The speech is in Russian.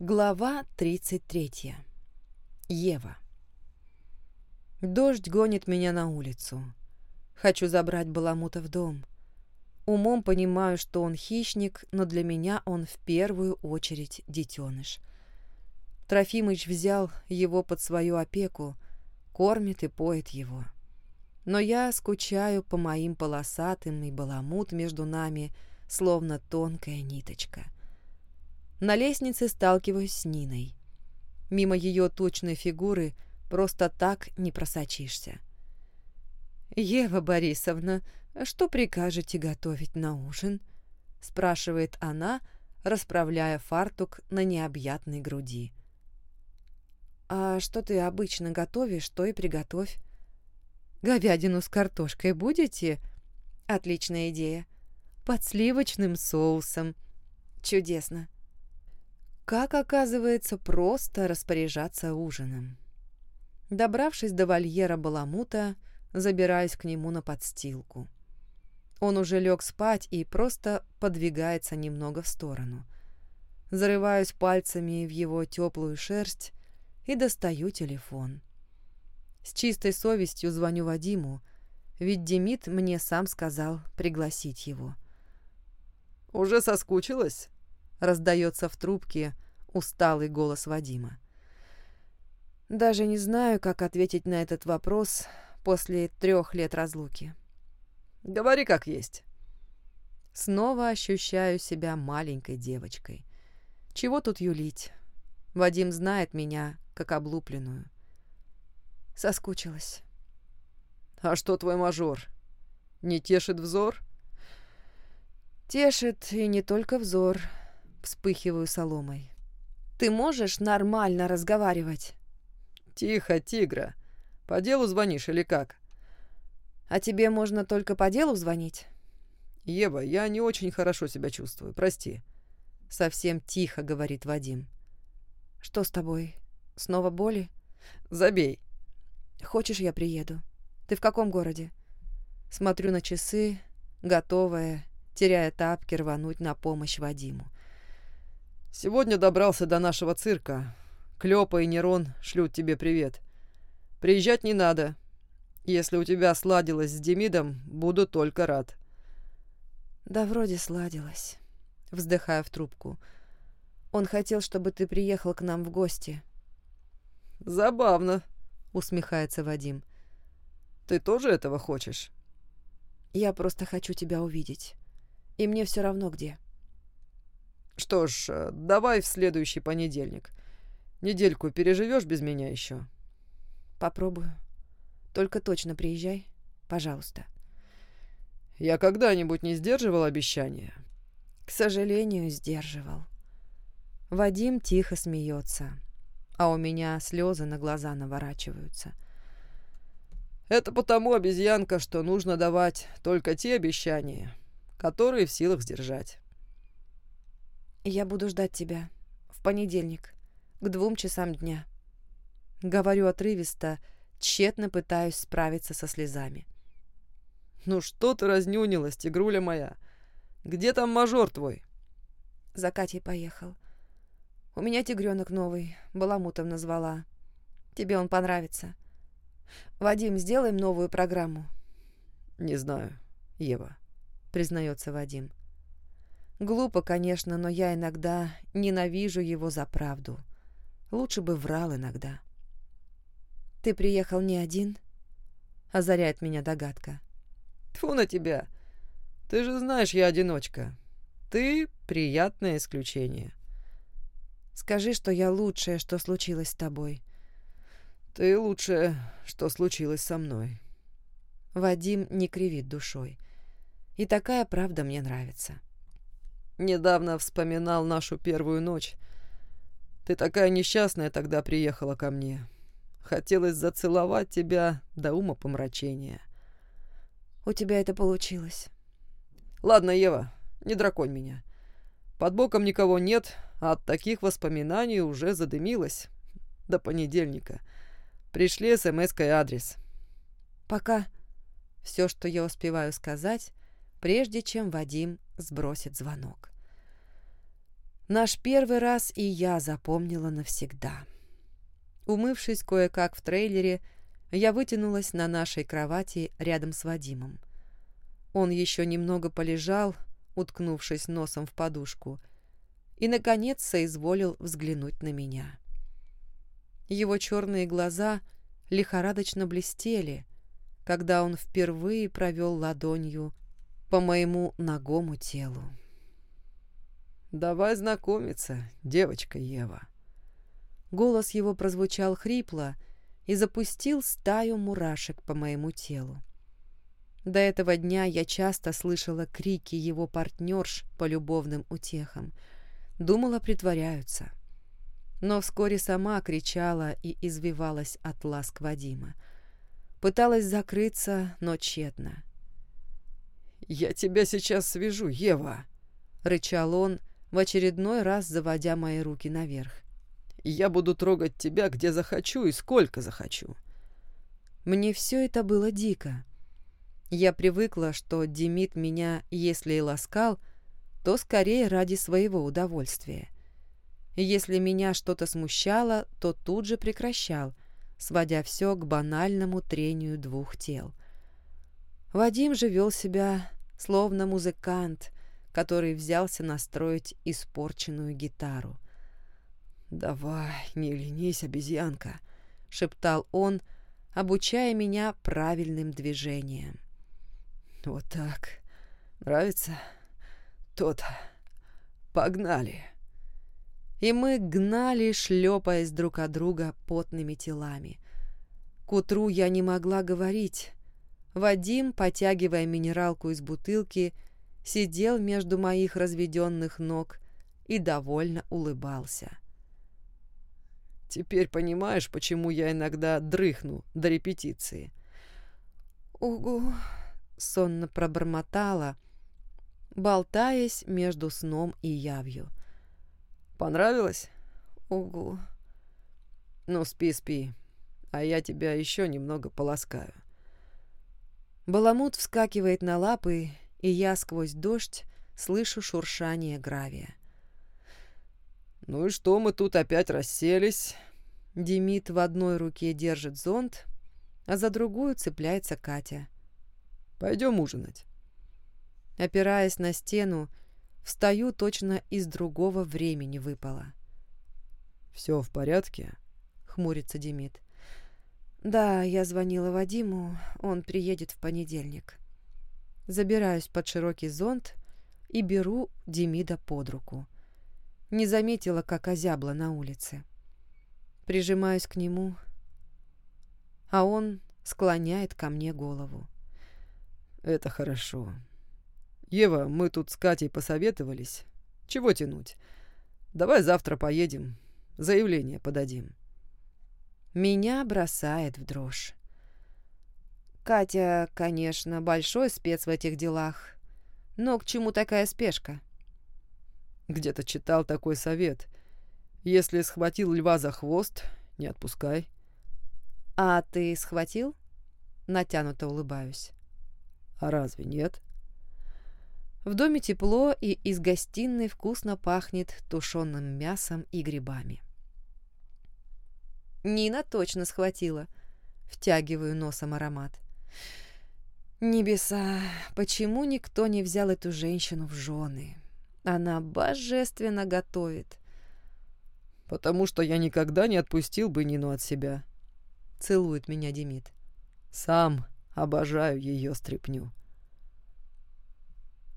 Глава 33. Ева. Дождь гонит меня на улицу. Хочу забрать Баламута в дом. Умом понимаю, что он хищник, но для меня он в первую очередь детеныш. Трофимыч взял его под свою опеку, кормит и поет его. Но я скучаю по моим полосатым, и Баламут между нами, словно тонкая ниточка — на лестнице сталкиваюсь с Ниной. Мимо ее тучной фигуры просто так не просочишься. «Ева Борисовна, что прикажете готовить на ужин?» — спрашивает она, расправляя фартук на необъятной груди. «А что ты обычно готовишь, то и приготовь. Говядину с картошкой будете?» «Отличная идея. Под сливочным соусом. Чудесно. Как оказывается, просто распоряжаться ужином. Добравшись до вольера Баламута, забираюсь к нему на подстилку. Он уже лег спать и просто подвигается немного в сторону. Зарываюсь пальцами в его теплую шерсть и достаю телефон. С чистой совестью звоню Вадиму, ведь Демид мне сам сказал пригласить его. «Уже соскучилась?» раздается в трубке усталый голос Вадима. Даже не знаю, как ответить на этот вопрос после трех лет разлуки. Говори как есть. Снова ощущаю себя маленькой девочкой. Чего тут юлить? Вадим знает меня, как облупленную. Соскучилась. А что твой мажор? Не тешит взор? Тешит и не только взор вспыхиваю соломой. «Ты можешь нормально разговаривать?» «Тихо, тигра. По делу звонишь или как?» «А тебе можно только по делу звонить?» «Ева, я не очень хорошо себя чувствую, прости». Совсем тихо, говорит Вадим. «Что с тобой? Снова боли?» «Забей». «Хочешь, я приеду? Ты в каком городе?» Смотрю на часы, готовая, теряя тапки, рвануть на помощь Вадиму. Сегодня добрался до нашего цирка. Клёпа и Нерон шлют тебе привет. Приезжать не надо. Если у тебя сладилось с Демидом, буду только рад. Да вроде сладилось. Вздыхая в трубку. Он хотел, чтобы ты приехал к нам в гости. Забавно, усмехается Вадим. Ты тоже этого хочешь? Я просто хочу тебя увидеть. И мне все равно где. Что ж, э, давай в следующий понедельник. Недельку переживешь без меня еще? Попробую. Только точно приезжай, пожалуйста. Я когда-нибудь не сдерживал обещания? К сожалению, сдерживал. Вадим тихо смеется, а у меня слезы на глаза наворачиваются. Это потому, обезьянка, что нужно давать только те обещания, которые в силах сдержать. «Я буду ждать тебя. В понедельник. К двум часам дня». Говорю отрывисто, тщетно пытаюсь справиться со слезами. «Ну что ты разнюнилась, тигруля моя? Где там мажор твой?» За Катей поехал. «У меня тигренок новый, Баламутов назвала. Тебе он понравится. Вадим, сделаем новую программу». «Не знаю, Ева», — признается Вадим. Глупо, конечно, но я иногда ненавижу его за правду. Лучше бы врал иногда. «Ты приехал не один?» — озаряет меня догадка. Тьфу на тебя! Ты же знаешь, я одиночка. Ты — приятное исключение. Скажи, что я лучшее, что случилось с тобой. Ты лучшее, что случилось со мной. Вадим не кривит душой. И такая правда мне нравится. — Недавно вспоминал нашу первую ночь. Ты такая несчастная тогда приехала ко мне. Хотелось зацеловать тебя до ума помрачения. У тебя это получилось. Ладно, Ева, не драконь меня. Под боком никого нет, а от таких воспоминаний уже задымилось. До понедельника. Пришли смс и адрес. Пока. Все, что я успеваю сказать, прежде чем Вадим сбросит звонок. Наш первый раз и я запомнила навсегда. Умывшись кое-как в трейлере, я вытянулась на нашей кровати рядом с Вадимом. Он еще немного полежал, уткнувшись носом в подушку, и, наконец, соизволил взглянуть на меня. Его черные глаза лихорадочно блестели, когда он впервые провел ладонью по моему ногому телу. «Давай знакомиться, девочка Ева». Голос его прозвучал хрипло и запустил стаю мурашек по моему телу. До этого дня я часто слышала крики его партнерш по любовным утехам. Думала, притворяются. Но вскоре сама кричала и извивалась от ласк Вадима. Пыталась закрыться, но тщетно. «Я тебя сейчас свяжу, Ева!» — рычал он, в очередной раз заводя мои руки наверх. «Я буду трогать тебя, где захочу и сколько захочу». Мне все это было дико. Я привыкла, что Демид меня, если и ласкал, то скорее ради своего удовольствия. Если меня что-то смущало, то тут же прекращал, сводя все к банальному трению двух тел. Вадим же вел себя словно музыкант, который взялся настроить испорченную гитару. «Давай, не ленись, обезьянка», — шептал он, обучая меня правильным движениям. Вот так. Нравится? Тот. Погнали. И мы гнали, шлепаясь друг от друга потными телами. К утру я не могла говорить. Вадим, потягивая минералку из бутылки, сидел между моих разведенных ног и довольно улыбался. «Теперь понимаешь, почему я иногда дрыхну до репетиции?» «Угу», сонно пробормотала, болтаясь между сном и явью. «Понравилось?» «Угу». «Ну, спи, спи, а я тебя еще немного полоскаю». Баламут вскакивает на лапы, и я сквозь дождь слышу шуршание гравия. «Ну и что мы тут опять расселись?» Демид в одной руке держит зонт, а за другую цепляется Катя. Пойдем ужинать. Опираясь на стену, встаю точно из другого времени выпало. «Все в порядке?» — хмурится Демид. «Да, я звонила Вадиму, он приедет в понедельник». Забираюсь под широкий зонт и беру Демида под руку. Не заметила, как озябла на улице. Прижимаюсь к нему, а он склоняет ко мне голову. Это хорошо. Ева, мы тут с Катей посоветовались. Чего тянуть? Давай завтра поедем, заявление подадим. Меня бросает в дрожь. Катя, конечно, большой спец в этих делах, но к чему такая спешка? Где-то читал такой совет. Если схватил льва за хвост, не отпускай. А ты схватил? Натянуто улыбаюсь. А разве нет? В доме тепло, и из гостиной вкусно пахнет тушеным мясом и грибами. Нина точно схватила. Втягиваю носом аромат. Небеса, почему никто не взял эту женщину в жены? Она божественно готовит. Потому что я никогда не отпустил бы Нину от себя. Целует меня Демид. Сам Обожаю ее стряпню.